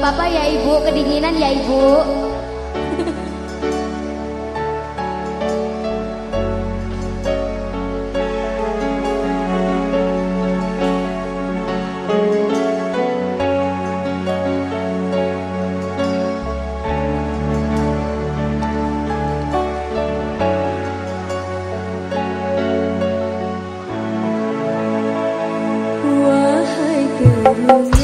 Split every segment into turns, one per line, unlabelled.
Bapak ya Ibu, kedinginan ya Ibu.
Wahai kasih.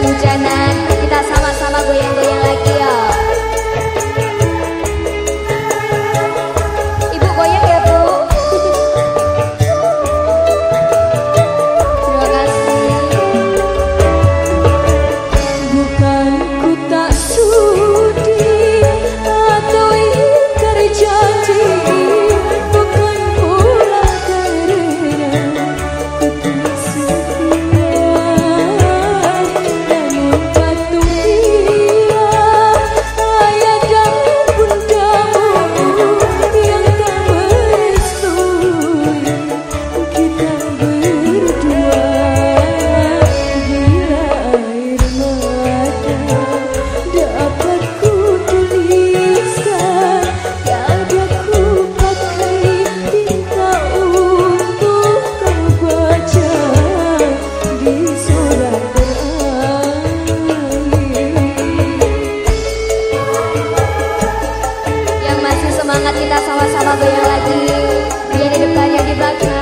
hujan-hujanan Kita sama-sama goyang-goyang lagi ya. semangat kita sama-sama goyang lagi Dia di depannya dibagi.